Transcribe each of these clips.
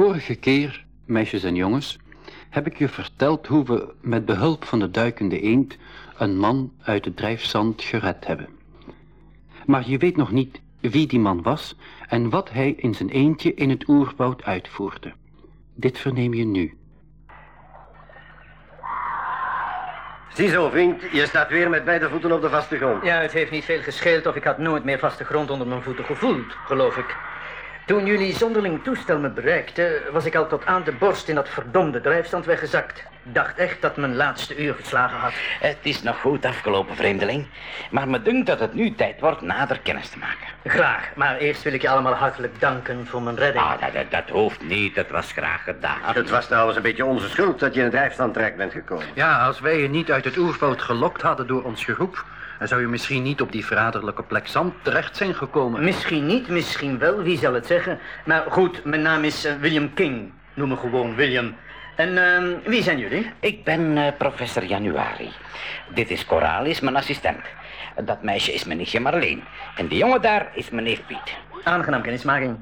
Vorige keer, meisjes en jongens, heb ik je verteld hoe we met behulp van de duikende eend een man uit het drijfzand gered hebben. Maar je weet nog niet wie die man was en wat hij in zijn eentje in het oerwoud uitvoerde. Dit verneem je nu. Ziezo, vriend, je staat weer met beide voeten op de vaste grond. Ja, het heeft niet veel gescheeld of ik had nooit meer vaste grond onder mijn voeten gevoeld, geloof ik. Toen jullie zonderling toestel me bereikte, was ik al tot aan de borst in dat verdomde drijfstand weggezakt. Dacht echt dat mijn laatste uur geslagen had. Het is nog goed afgelopen, vreemdeling. Maar me dunkt dat het nu tijd wordt nader kennis te maken. Graag, maar eerst wil ik je allemaal hartelijk danken voor mijn redding. Ah, dat, dat, dat hoeft niet, het was graag gedaan. Het was trouwens een beetje onze schuld dat je in het drijfstand terecht bent gekomen. Ja, als wij je niet uit het oerwoud gelokt hadden door ons geroep... dan zou je misschien niet op die verraderlijke plek zand terecht zijn gekomen. Misschien niet, misschien wel, wie zal het zeggen. Maar goed, mijn naam is eh, William King. Noem me gewoon William. En ehm, wie zijn jullie? Ik ben eh, professor Januari. Dit is Coralis, mijn assistent. Dat meisje is mijn nichtje Marleen. En die jongen daar is mijn neef Piet. Aangenaam kennismaking.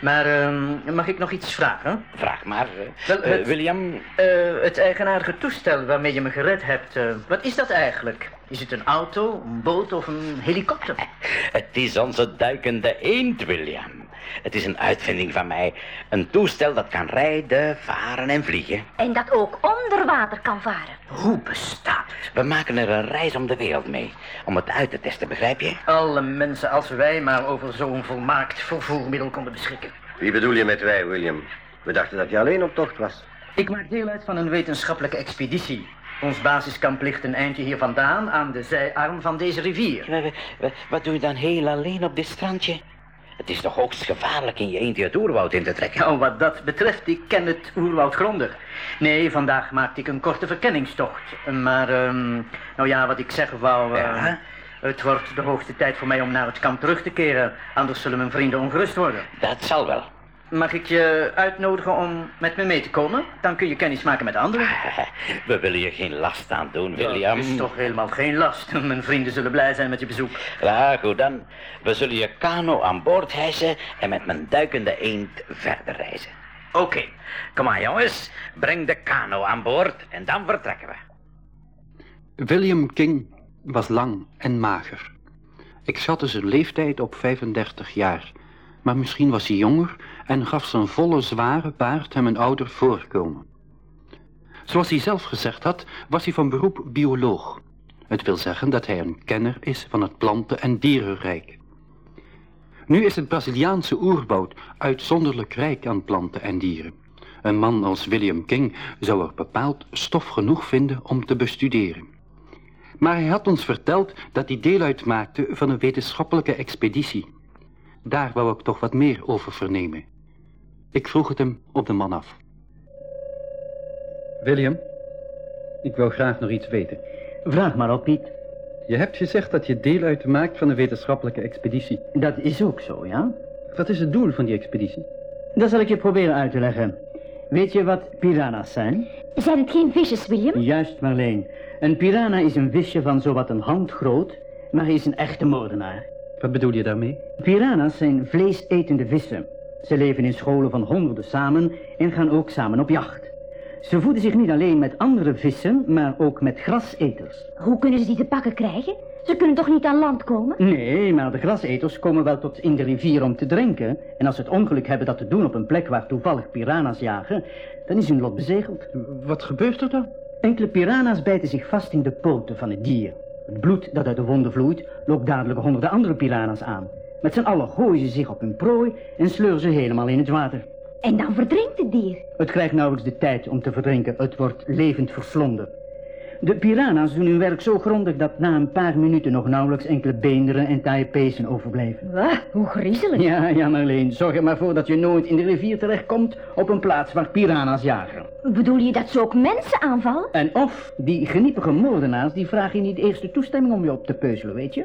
Maar ehm, mag ik nog iets vragen? Vraag maar, Wel, eh, het- William. Eh, het eigenaardige toestel waarmee je me gered hebt, wat is dat eigenlijk? Is het een auto, een boot of een helikopter? Het is onze duikende eend, William. Het is een uitvinding van mij. Een toestel dat kan rijden, varen en vliegen. En dat ook onder water kan varen. Hoe bestaat het? We maken er een reis om de wereld mee. Om het uit te testen, begrijp je? Alle mensen als wij maar over zo'n volmaakt vervoermiddel konden beschikken. Wie bedoel je met wij, William? We dachten dat je alleen op tocht was. Ik maak deel uit van een wetenschappelijke expeditie. Ons basiskamp ligt een eindje hier vandaan aan de zijarm van deze rivier. Wa- wa- wa- Wat doe je dan heel alleen op dit strandje? Het is toch hoogst gevaarlijk in je eentje het oerwoud in te trekken? Nou, wat dat betreft, ik ken het oerwoud grondig. Nee, vandaag maakte ik een korte verkenningstocht. Maar, ehm, nou ja, wat ik zeggen wou... eh, Ja? Het wordt de hoogste tijd voor mij om naar het kamp terug te keren. Anders zullen mijn vrienden ongerust worden. Dat zal wel. Mag ik je uitnodigen om met me mee te komen? Dan kun je kennis maken met anderen. We willen je geen last aan doen, William. Dat is toch helemaal geen last. Mijn vrienden zullen blij zijn met je bezoek. Ja, goed dan. We zullen je kano aan boord hijsen en met mijn duikende eend verder reizen. Oké, kom aan jongens. Breng de kano aan boord en dan vertrekken we. William King was lang en mager. Ik schatte zijn leeftijd op 35 jaar, maar misschien was hij jonger en gaf zijn volle zware baard hem een ouder voorkomen. Zoals hij zelf gezegd had, was hij van beroep bioloog. Het wil zeggen dat hij een kenner is van het planten- en dierenrijk. Nu is het Braziliaanse oerwoud uitzonderlijk rijk aan planten en dieren. Een man als William King zou er bepaald stof genoeg vinden om te bestuderen. Maar hij had ons verteld dat hij deel uitmaakte van een wetenschappelijke expeditie. Daar wou ik toch wat meer over vernemen. Ik vroeg het hem op de man af. William, ik wil graag nog iets weten. Vraag maar op, Piet. Je hebt gezegd dat je deel uitmaakt van een wetenschappelijke expeditie. Dat is ook zo, ja? Wat is het doel van die expeditie? Dat zal ik je proberen uit te leggen. Weet je wat piranha's zijn? Zijn het geen visjes, William? Juist, Marleen. Een piranha is een visje van zowat een hand groot, maar hij is een echte moordenaar. Wat bedoel je daarmee? Piranha's zijn vleesetende vissen. Ze leven in scholen van honderden samen en gaan ook samen op jacht. Ze voeden zich niet alleen met andere vissen, maar ook met graseters. Hoe kunnen ze die te pakken krijgen? Ze kunnen toch niet aan land komen? Nee, maar de graseters komen wel tot in de rivier om te drinken. En als ze het ongeluk hebben dat te doen op een plek waar toevallig piranha's jagen, dan is hun lot bezegeld. Wat gebeurt er dan? Enkele piranha's bijten zich vast in de poten van het dier. Het bloed dat uit de wonden vloeit, lokt dadelijk honderden andere piranha's aan. Met z'n allen gooien ze zich op hun prooi en sleuren ze helemaal in het water. En dan verdrinkt het dier. Het krijgt nauwelijks de tijd om te verdrinken. Het wordt levend verslonden. De piranha's doen hun werk zo grondig dat na een paar minuten nog nauwelijks enkele beenderen en taaie pezen overblijven. Wah, hoe griezelig. Ja, ja, Marleen. Zorg er maar voor dat je nooit in de rivier terechtkomt op een plaats waar piranha's jagen. Bedoel je dat ze ook mensen aanvallen? En of die geniepige moordenaars, die vragen je niet eerst de toestemming om je op te peuzelen, weet je?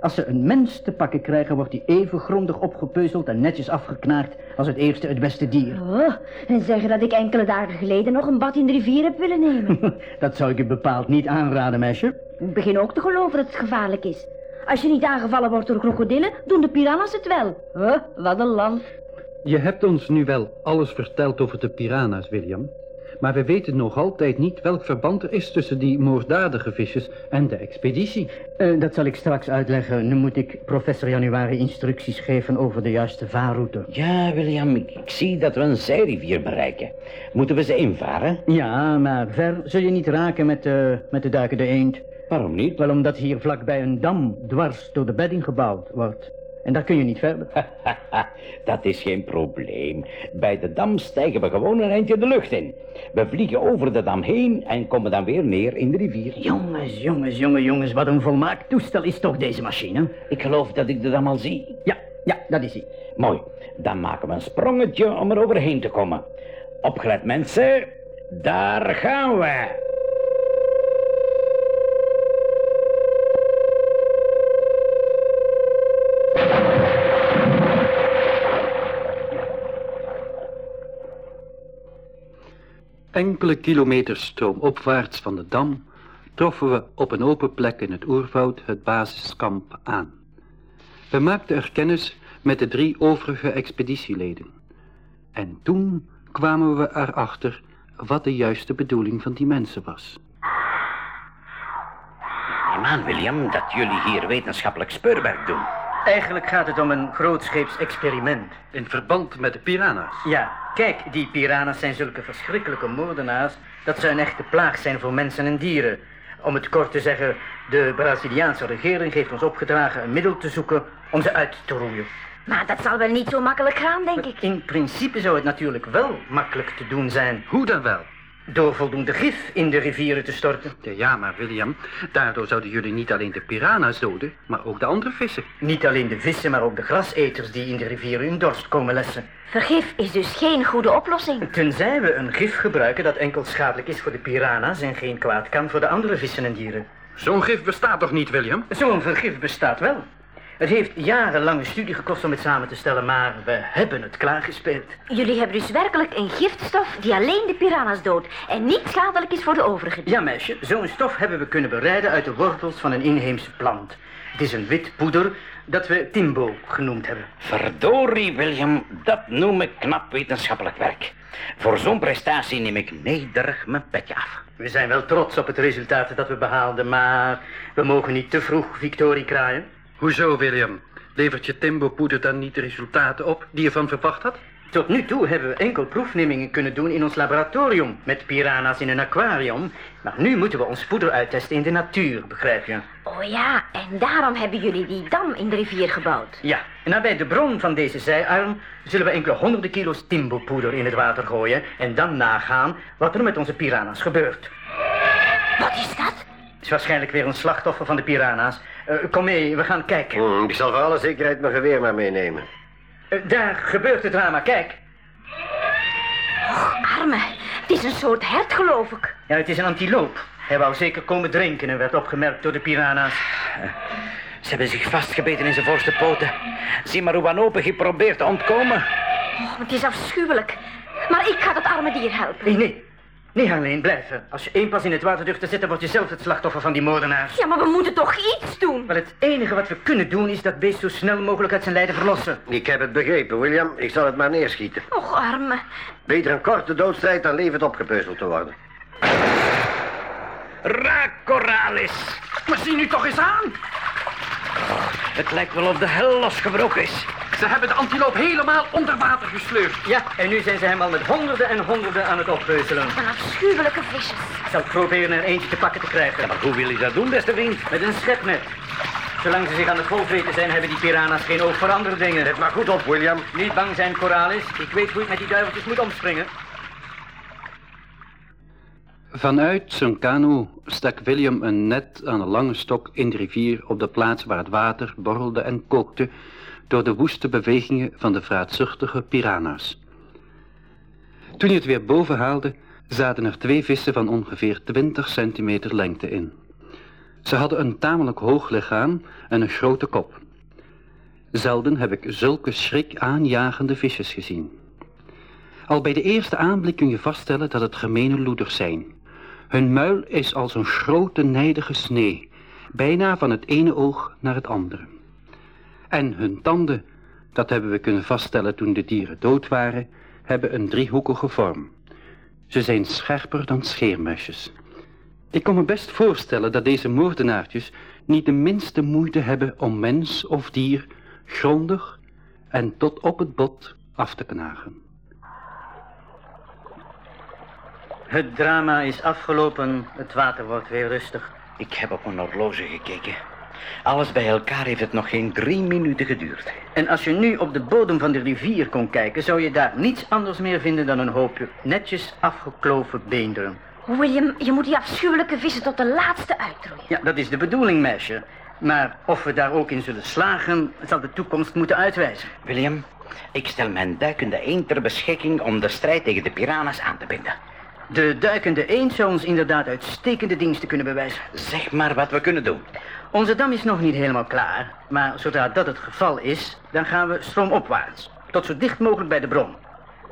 Als ze een mens te pakken krijgen, wordt hij even grondig opgepeuzeld en netjes afgeknaard als het eerste het beste dier. Oh, en zeggen dat ik enkele dagen geleden nog een bad in de rivier heb willen nemen. Dat zou ik je bepaald niet aanraden, meisje. Ik begin ook te geloven dat het gevaarlijk is. Als je niet aangevallen wordt door krokodillen, doen de piranha's het wel. Oh, wat een land. Je hebt ons nu wel alles verteld over de piranha's, William. Maar we weten nog altijd niet welk verband er is tussen die moorddadige visjes en de expeditie. Uh, dat zal ik straks uitleggen. Nu moet ik professor Januari instructies geven over de juiste vaarroute. Ja, William, ik, ik zie dat we een zijrivier bereiken. Moeten we ze invaren? Ja, maar ver zul je niet raken met, uh, met de duikende eend. Waarom niet? Wel omdat hier vlakbij een dam dwars door de bedding gebouwd wordt. En daar kun je niet verder. dat is geen probleem. Bij de dam stijgen we gewoon een eindje de lucht in. We vliegen over de dam heen en komen dan weer neer in de rivier. Jongens, jongens, jongens, jongens. Wat een volmaakt toestel is toch deze machine? Ik geloof dat ik de dam al zie. Ja, ja, dat is hij. Mooi. Dan maken we een sprongetje om er overheen te komen. Opgelet mensen. Daar gaan we. Enkele kilometers stroomopwaarts van de dam troffen we op een open plek in het oerwoud het basiskamp aan. We maakten er kennis met de drie overige expeditieleden. En toen kwamen we erachter wat de juiste bedoeling van die mensen was. Neem aan, William, dat jullie hier wetenschappelijk speurwerk doen. Eigenlijk gaat het om een grootscheeps experiment. In verband met de piranha's? Ja, kijk, die piranha's zijn zulke verschrikkelijke moordenaars... dat ze een echte plaag zijn voor mensen en dieren. Om het kort te zeggen, de Braziliaanse regering heeft ons opgedragen... een middel te zoeken om ze uit te roeien. Maar dat zal wel niet zo makkelijk gaan, denk ik. In principe zou het natuurlijk wel makkelijk te doen zijn. Hoe dan wel? Door voldoende gif in de rivieren te storten. Ja, maar William, daardoor zouden jullie niet alleen de piranha's doden, maar ook de andere vissen. Niet alleen de vissen, maar ook de graseters die in de rivieren hun dorst komen lessen. Vergif is dus geen goede oplossing. Tenzij we een gif gebruiken dat enkel schadelijk is voor de piranha's en geen kwaad kan voor de andere vissen en dieren. Zo'n gif bestaat toch niet, William? Zo'n vergif bestaat wel. Het heeft jarenlange studie gekost om het samen te stellen, maar we hebben het klaargespeeld. Jullie hebben dus werkelijk een giftstof die alleen de piranha's doodt en niet schadelijk is voor de overige Ja, meisje. Zo'n stof hebben we kunnen bereiden uit de wortels van een inheemse plant. Het is een wit poeder dat we Timbo genoemd hebben. Verdorie, William, dat noem ik knap wetenschappelijk werk. Voor zo'n prestatie neem ik nederig mijn petje af. We zijn wel trots op het resultaat dat we behaalden, maar we mogen niet te vroeg victorie kraaien. Hoezo, William? Levert je timbo-poeder dan niet de resultaten op die je van verwacht had? Tot nu toe hebben we enkel proefnemingen kunnen doen in ons laboratorium... met piranha's in een aquarium. Maar nu moeten we ons poeder uittesten in de natuur, begrijp je? Oh ja, en daarom hebben jullie die dam in de rivier gebouwd. Ja, en nabij de bron van deze zijarm... zullen we enkele honderden kilo's timbo-poeder in het water gooien... en dan nagaan wat er met onze piranha's gebeurt. Wat is dat? Het is waarschijnlijk weer een slachtoffer van de piranha's. Uh, kom mee, we gaan kijken. Hmm, ik zal voor alle zekerheid mijn geweer maar meenemen. Uh, daar gebeurt het drama, kijk. Och, arme. Het is een soort hert, geloof ik. Ja, het is een antiloop. Hij wou zeker komen drinken en werd opgemerkt door de piranha's. Uh, ze hebben zich vastgebeten in zijn voorste poten. Zie maar hoe wanhopig probeert te ontkomen. Oh, het is afschuwelijk. Maar ik ga dat arme dier helpen. Nee, nee. Nee, alleen blijven. Als je één pas in het water durft te zitten, word je zelf het slachtoffer van die moordenaars. Ja, maar we moeten toch iets doen? Wel, het enige wat we kunnen doen is dat beest zo snel mogelijk uit zijn lijden verlossen. Ik heb het begrepen, William. Ik zal het maar neerschieten. Och, arme. Beter een korte doodstrijd dan levend opgepeuzeld te worden. Raak, Coralis. Maar zie nu toch eens aan. Oh, het lijkt wel of de hel losgebroken is. Ze hebben de antiloop helemaal onder water gesleurd. Ja, en nu zijn ze hem al met honderden en honderden aan het oppeuzelen. Een afschuwelijke visjes. Ik zal proberen er eentje te pakken te krijgen. Ja, maar hoe wil je dat doen, beste vriend? Met een schepnet. Zolang ze zich aan het volvreten zijn, hebben die piranha's geen oog voor andere dingen. Let maar goed op, William. Niet bang zijn, Coralis. Ik weet hoe ik met die duiveltjes moet omspringen. Vanuit zijn kano stak William een net aan een lange stok in de rivier op de plaats waar het water borrelde en kookte door de woeste bewegingen van de vraatzuchtige piranha's. Toen hij het weer boven haalde, zaten er twee vissen van ongeveer 20 centimeter lengte in. Ze hadden een tamelijk hoog lichaam en een grote kop. Zelden heb ik zulke schrik aanjagende visjes gezien. Al bij de eerste aanblik kun je vaststellen dat het gemene loeders zijn. Hun muil is als een grote nijdige snee, bijna van het ene oog naar het andere. En hun tanden, dat hebben we kunnen vaststellen toen de dieren dood waren, hebben een driehoekige vorm. Ze zijn scherper dan scheermesjes. Ik kan me best voorstellen dat deze moordenaartjes niet de minste moeite hebben om mens of dier grondig en tot op het bot af te knagen. Het drama is afgelopen, het water wordt weer rustig. Ik heb op mijn horloge gekeken. Alles bij elkaar heeft het nog geen drie minuten geduurd. En als je nu op de bodem van de rivier kon kijken, zou je daar niets anders meer vinden dan een hoopje netjes afgekloven beenderen. William, je moet die afschuwelijke vissen tot de laatste uitroeien. Ja, dat is de bedoeling, meisje. Maar of we daar ook in zullen slagen, zal de toekomst moeten uitwijzen. William, ik stel mijn duikende eend ter beschikking om de strijd tegen de piranha's aan te binden. De duikende eend zou ons inderdaad uitstekende diensten kunnen bewijzen. Zeg maar wat we kunnen doen. Onze dam is nog niet helemaal klaar, maar zodra dat het geval is, dan gaan we stroomopwaarts. Tot zo dicht mogelijk bij de bron.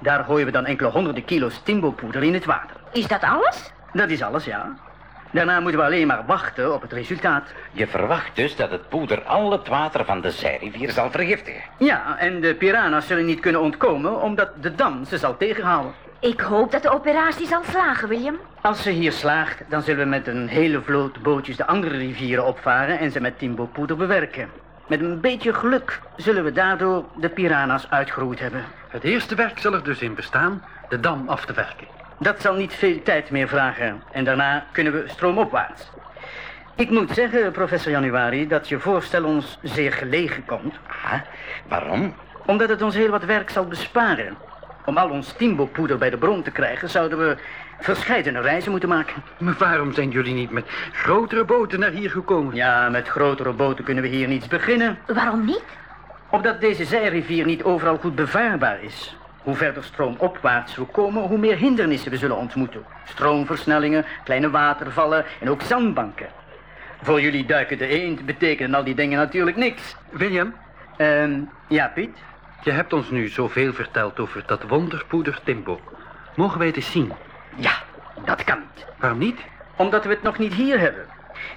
Daar gooien we dan enkele honderden kilo's timbopoeder in het water. Is dat alles? Dat is alles, ja. Daarna moeten we alleen maar wachten op het resultaat. Je verwacht dus dat het poeder al het water van de zijrivier zal vergiftigen. Ja, en de piranha's zullen niet kunnen ontkomen omdat de dam ze zal tegenhouden. Ik hoop dat de operatie zal slagen, William. Als ze hier slaagt, dan zullen we met een hele vloot bootjes de andere rivieren opvaren en ze met timbopoeder bewerken. Met een beetje geluk zullen we daardoor de piranha's uitgeroeid hebben. Het eerste werk zal er dus in bestaan de dam af te werken. Dat zal niet veel tijd meer vragen en daarna kunnen we stroomopwaarts. Ik moet zeggen, professor Januari, dat je voorstel ons zeer gelegen komt. Ah, waarom? Omdat het ons heel wat werk zal besparen. Om al ons timbopoeder bij de bron te krijgen, zouden we verscheidene reizen moeten maken. Maar waarom zijn jullie niet met grotere boten naar hier gekomen? Ja, met grotere boten kunnen we hier niets beginnen. Waarom niet? Omdat deze zijrivier niet overal goed bevaarbaar is. Hoe verder stroomopwaarts we komen, hoe meer hindernissen we zullen ontmoeten. Stroomversnellingen, kleine watervallen en ook zandbanken. Voor jullie duikende eend betekenen al die dingen natuurlijk niks. William, Ehm, ja, Piet? Je hebt ons nu zoveel verteld over dat wonderpoeder Timbo. Mogen wij het eens zien? Ja, dat kan niet. Waarom niet? Omdat we het nog niet hier hebben.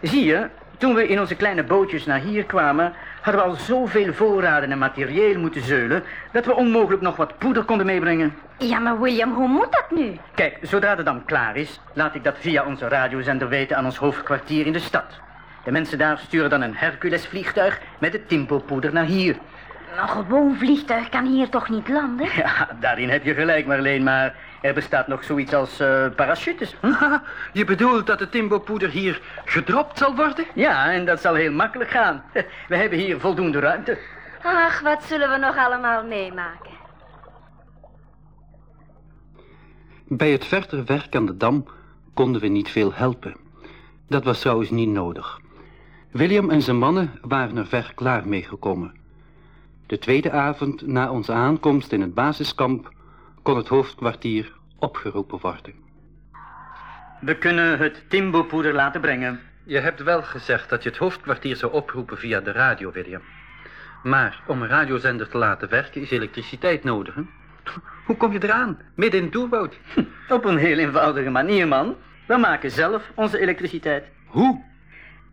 Zie je, toen we in onze kleine bootjes naar hier kwamen... hadden we al zoveel voorraden en materieel moeten zeulen... dat we onmogelijk nog wat poeder konden meebrengen. Ja, maar William, hoe moet dat nu? Kijk, zodra de dam klaar is... laat ik dat via onze radiozender weten aan ons hoofdkwartier in de stad. De mensen daar sturen dan een Hercules-vliegtuig... met het timpopoeder naar hier. Een gewoon vliegtuig kan hier toch niet landen? Ja, daarin heb je gelijk, Marleen, maar... er bestaat nog zoiets als eh, parachutes. Hm? Je bedoelt dat de Timbo-poeder hier gedropt zal worden? Ja, en dat zal heel makkelijk gaan. We hebben hier voldoende ruimte. Ach, wat zullen we nog allemaal meemaken? Bij het verder werk aan de dam konden we niet veel helpen. Dat was trouwens niet nodig. William en zijn mannen waren er ver klaar mee gekomen. De tweede avond na onze aankomst in het basiskamp kon het hoofdkwartier opgeroepen worden. We kunnen het timbopoeder laten brengen. Je hebt wel gezegd dat je het hoofdkwartier zou oproepen via de radio, William. Maar om een radiozender te laten werken is elektriciteit nodig, hè? Hoe kom je eraan? Midden in het oerwoud. Op een heel eenvoudige manier, man. We maken zelf onze elektriciteit. Hoe?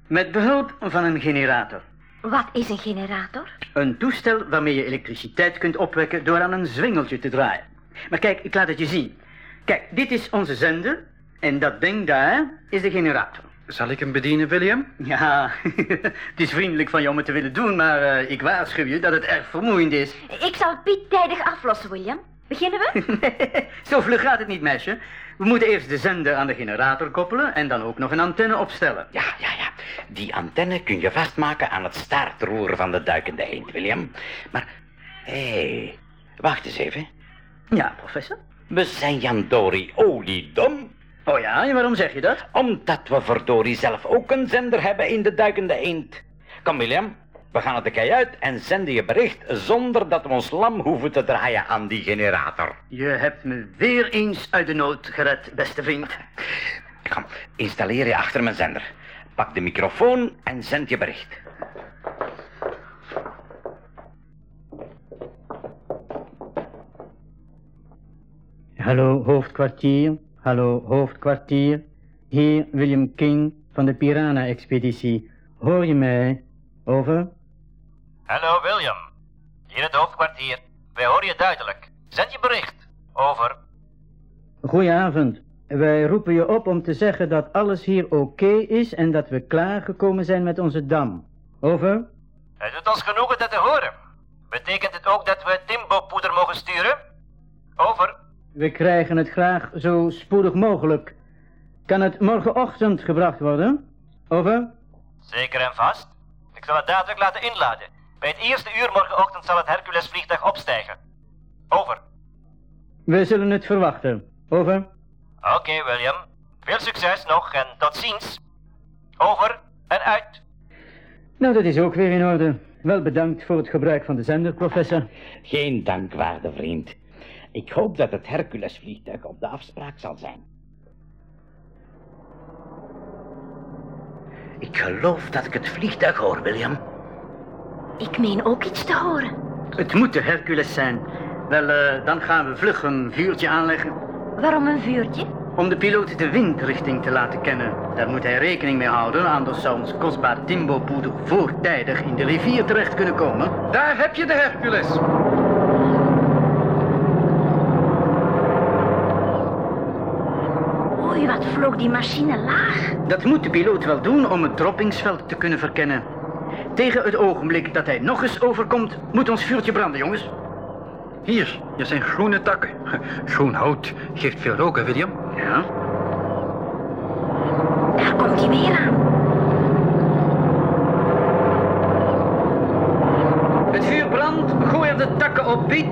Met behulp van een generator. Wat is een generator? Een toestel waarmee je elektriciteit kunt opwekken door aan een zwingeltje te draaien. Maar kijk, ik laat het je zien. Kijk, dit is onze zender. En dat ding daar is de generator. Zal ik hem bedienen, William? Ja, het is vriendelijk van jou om het te willen doen, maar eh, ik waarschuw je dat het erg vermoeiend is. Ik zal Piet tijdig aflossen, William. Beginnen we? Zo vlug gaat het niet, meisje. We moeten eerst de zender aan de generator koppelen en dan ook nog een antenne opstellen. Ja, ja, ja. Die antenne kun je vastmaken aan het staartroer van de duikende eend, William. Maar, hé, hey, wacht eens even. Ja, professor? We zijn Jandori oliedom. Oh ja, en waarom zeg je dat? Omdat we verdorie zelf ook een zender hebben in de duikende eend. Kom, William. We gaan naar de kajuit en zenden je bericht zonder dat we ons lam hoeven te draaien aan die generator. Je hebt me weer eens uit de nood gered, beste vriend. Kom, installeer je achter mijn zender. Pak de microfoon en zend je bericht. Hallo, hoofdkwartier. Hallo, hoofdkwartier. Hier William King van de Piranha-expeditie. Hoor je mij? Over? Hallo William. Hier het hoofdkwartier. Wij horen je duidelijk. Zend je bericht. Over. Goedenavond. Wij roepen je op om te zeggen dat alles hier oké is en dat we klaargekomen zijn met onze dam. Over. Het doet ons genoegen dat te horen. Betekent het ook dat we Timbo-poeder mogen sturen? Over. We krijgen het graag zo spoedig mogelijk. Kan het morgenochtend gebracht worden? Over. Zeker en vast. Ik zal het dadelijk laten inladen. Bij het eerste uur morgenochtend zal het Hercules-vliegtuig opstijgen. Over. We zullen het verwachten. Over. Oké, William. Veel succes nog en tot ziens. Over en uit. Nou, dat is ook weer in orde. Wel bedankt voor het gebruik van de zender, professor. Geen dank, waarde vriend. Ik hoop dat het Hercules-vliegtuig op de afspraak zal zijn. Ik geloof dat ik het vliegtuig hoor, William. Ik meen ook iets te horen. Het moet de Hercules zijn. Wel, eh, dan gaan we vlug een vuurtje aanleggen. Waarom een vuurtje? Om de piloot de windrichting te laten kennen. Daar moet hij rekening mee houden, anders zou ons kostbaar Timbo-poeder voortijdig in de rivier terecht kunnen komen. Daar heb je de Hercules. Oei, wat vloog die machine laag. Dat moet de piloot wel doen om het droppingsveld te kunnen verkennen. Tegen het ogenblik dat hij nog eens overkomt, moet ons vuurtje branden, jongens. Hier, hier zijn groene takken. Groen hout geeft veel rook, hè, William? Ja. Daar komt hij weer aan. Het vuur brandt, gooi er de takken op, Piet.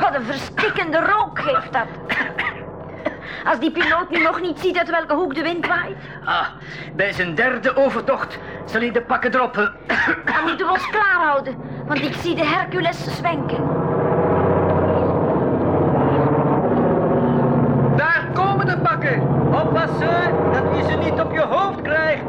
Wat een verstikkende rook geeft dat. Als die piloot nu nog niet ziet uit welke hoek de wind waait, Ah, bij zijn derde overtocht zal hij de pakken droppen. dan moeten we ons klaarhouden. Want ik zie de Hercules zwenken. Daar komen de pakken. Oppassen dat je ze niet op je hoofd krijgt.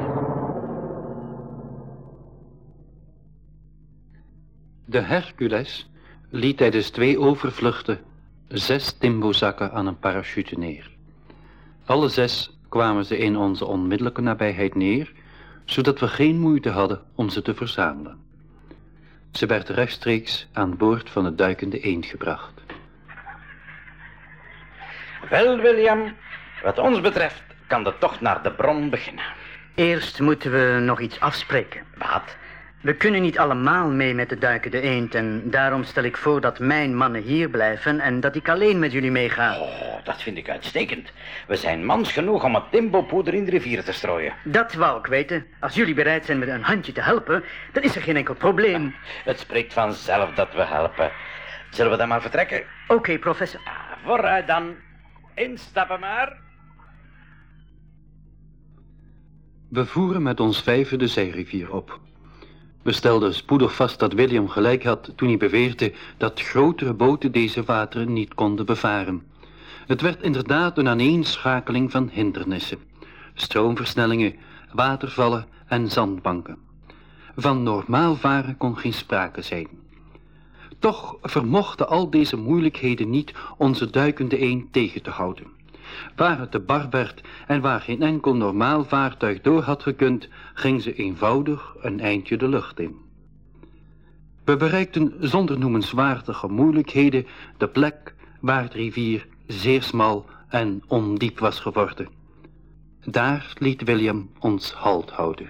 De Hercules liet tijdens twee overvluchten zes timbozakken aan een parachute neer. Alle zes kwamen ze in onze onmiddellijke nabijheid neer, zodat we geen moeite hadden om ze te verzamelen. Ze werd rechtstreeks aan boord van het duikende eend gebracht. Wel, William, wat ons betreft kan de tocht naar de bron beginnen. Eerst moeten we nog iets afspreken. Wat? We kunnen niet allemaal mee met de duikende eend en daarom stel ik voor dat mijn mannen hier blijven en dat ik alleen met jullie meega. Oh, dat vind ik uitstekend. We zijn mans genoeg om het timbopoeder in de rivier te strooien. Dat wou ik weten. Als jullie bereid zijn met een handje te helpen, dan is er geen enkel probleem. Het spreekt vanzelf dat we helpen. Zullen we dan maar vertrekken? Oké, professor. Ah, vooruit dan. Instappen maar. We voeren met ons vijven de zijrivier op. We stelden spoedig vast dat William gelijk had toen hij beweerde dat grotere boten deze wateren niet konden bevaren. Het werd inderdaad een aaneenschakeling van hindernissen, stroomversnellingen, watervallen en zandbanken. Van normaal varen kon geen sprake zijn. Toch vermochten al deze moeilijkheden niet onze duikende een tegen te houden. Waar het te bar werd en waar geen enkel normaal vaartuig door had gekund, ging ze eenvoudig een eindje de lucht in. We bereikten zonder noemenswaardige moeilijkheden de plek waar de rivier zeer smal en ondiep was geworden. Daar liet William ons halt houden.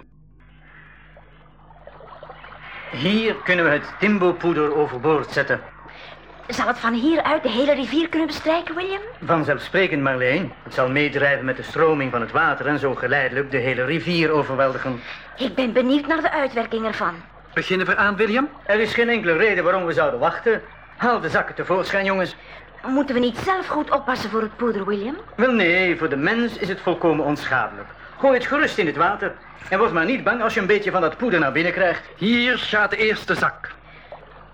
Hier kunnen we het timbopoeder overboord zetten. Zal het van hieruit de hele rivier kunnen bestrijken, William? Vanzelfsprekend, Marleen. Het zal meedrijven met de stroming van het water en zo geleidelijk de hele rivier overweldigen. Ik ben benieuwd naar de uitwerking ervan. Beginnen we aan, William? Er is geen enkele reden waarom we zouden wachten. Haal de zakken tevoorschijn, jongens. Moeten we niet zelf goed oppassen voor het poeder, William? Wel nee, voor de mens is het volkomen onschadelijk. Gooi het gerust in het water. En word maar niet bang als je een beetje van dat poeder naar binnen krijgt. Hier gaat de eerste zak.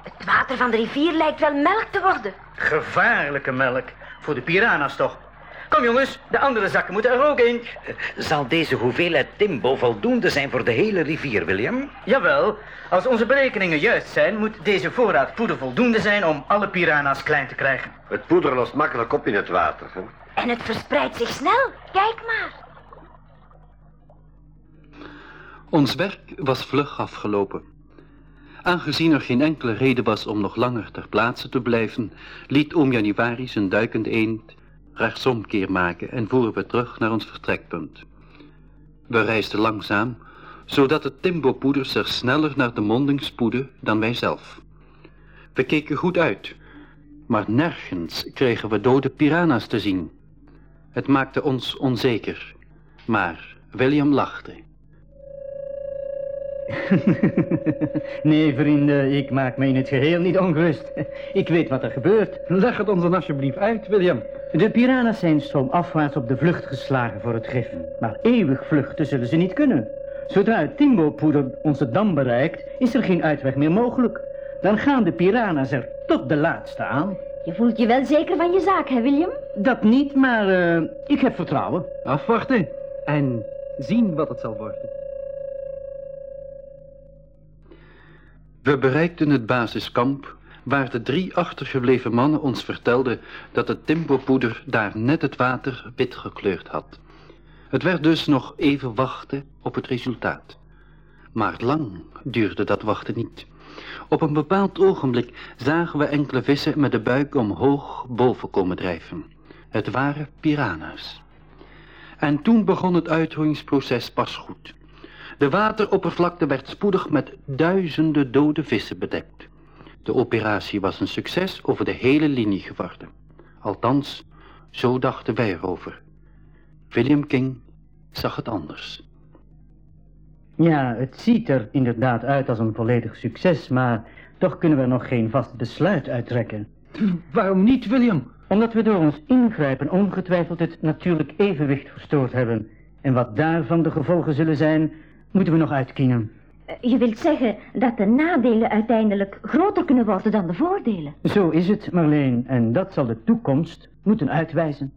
Het water van de rivier lijkt wel melk te worden. Gevaarlijke melk. Voor de piranha's toch. Kom jongens, de andere zakken moeten er ook in. Zal deze hoeveelheid timbo voldoende zijn voor de hele rivier, William? Jawel, als onze berekeningen juist zijn, moet deze voorraad poeder voldoende zijn om alle piranha's klein te krijgen. Het poeder lost makkelijk op in het water. Hè? En het verspreidt zich snel. Kijk maar. Ons werk was vlug afgelopen. Aangezien er geen enkele reden was om nog langer ter plaatse te blijven, liet oom Januari zijn duikend eend rechtsomkeer maken en voeren we terug naar ons vertrekpunt. We reisden langzaam, zodat de timbopoeders zich sneller naar de monding spoedden dan wij zelf. We keken goed uit, maar nergens kregen we dode piranha's te zien. Het maakte ons onzeker, maar William lachte. nee, vrienden, ik maak me in het geheel niet ongerust. Ik weet wat er gebeurt. Leg het ons dan alsjeblieft uit, William. De piranha's zijn stroomafwaarts op de vlucht geslagen voor het griffen. Maar eeuwig vluchten zullen ze niet kunnen. Zodra het Timbo-poeder onze dam bereikt, is er geen uitweg meer mogelijk. Dan gaan de piranha's er tot de laatste aan. Je voelt je wel zeker van je zaak, hè, William? Dat niet, maar uh, ik heb vertrouwen. Afwachten en zien wat het zal worden. We bereikten het basiskamp, waar de drie achtergebleven mannen ons vertelden dat het timbopoeder daar net het water wit gekleurd had. Het werd dus nog even wachten op het resultaat. Maar lang duurde dat wachten niet. Op een bepaald ogenblik zagen we enkele vissen met de buik omhoog boven komen drijven. Het waren piranha's. En toen begon het uitroeiingsproces pas goed. De wateroppervlakte werd spoedig met duizenden dode vissen bedekt. De operatie was een succes over de hele linie geworden. Althans, zo dachten wij erover. William King zag het anders. Ja, het ziet er inderdaad uit als een volledig succes, maar toch kunnen we nog geen vast besluit uittrekken. Waarom niet, William? Omdat we door ons ingrijpen ongetwijfeld het natuurlijk evenwicht verstoord hebben. En wat daarvan de gevolgen zullen zijn, moeten we nog uitkiezen. Eh, je wilt zeggen dat de nadelen uiteindelijk groter kunnen worden dan de voordelen. Zo is het, Marleen, en dat zal de toekomst moeten uitwijzen.